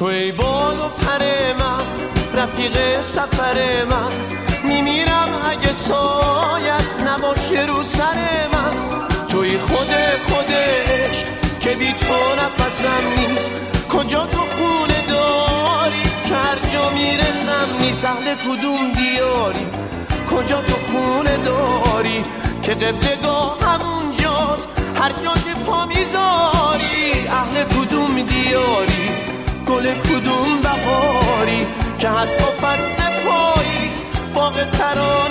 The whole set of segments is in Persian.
تو ای بال و پر من رفیق سفر من. میمیرم اگه سایت نباشه رو سر من. توی خود خودش که بی تو نفسم نیست. کجا تو خونه داری که هر جا می‌رسم نیست. اهل کدوم دیاری؟ کجا تو خونه داری که قبلگاه که حتی فصل پاییز باغ ترانه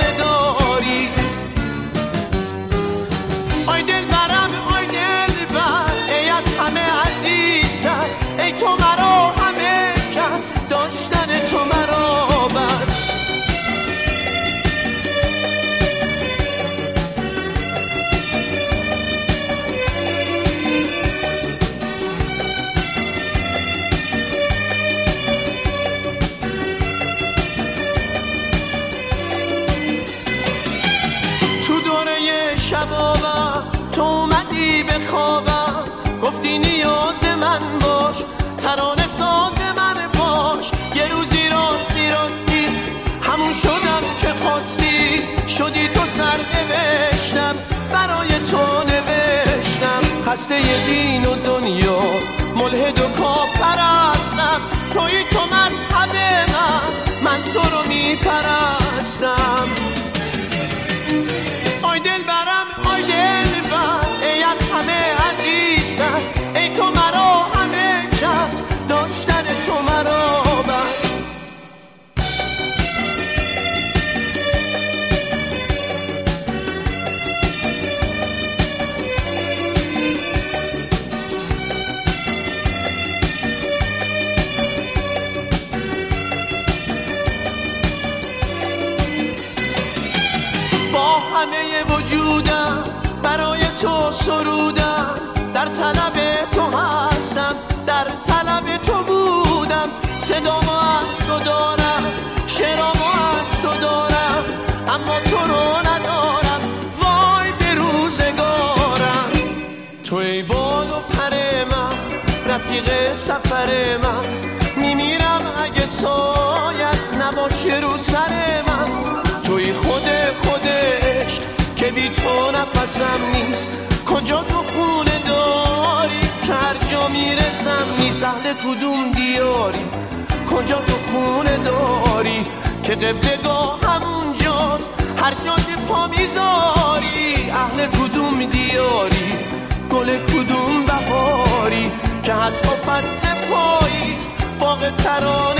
نیاز من باش. ترانه ساز من باش. یه روزی راستی راستی. همون شدم که خواستی. شدی تو سر نوشتم. برای تو نوشتم. خسته دین همه وجودم. برای تو سرودم. در طلب تو هستم. در طلب تو بودم. صدامو از تو دارم. شعرامو از تو دارم. اما تو رو ندارم. وای به روزگارم. تو ای بال و پر من. رفیق سفر من. میمیرم اگه سایت نباشه رو سر من. توی خود خودش که تو نفسم نیست. کجا تو خونه داری؟ هر جا می‌رسم نیست. اهل کدوم دیاری؟ کجا تو خونه داری؟ که قبلگاه همونجاست. هر جا که پا می‌ذاری اهل کدوم دیاری؟ گل کدوم بهاری؟ که حتی فصل پاییز باغ ترانه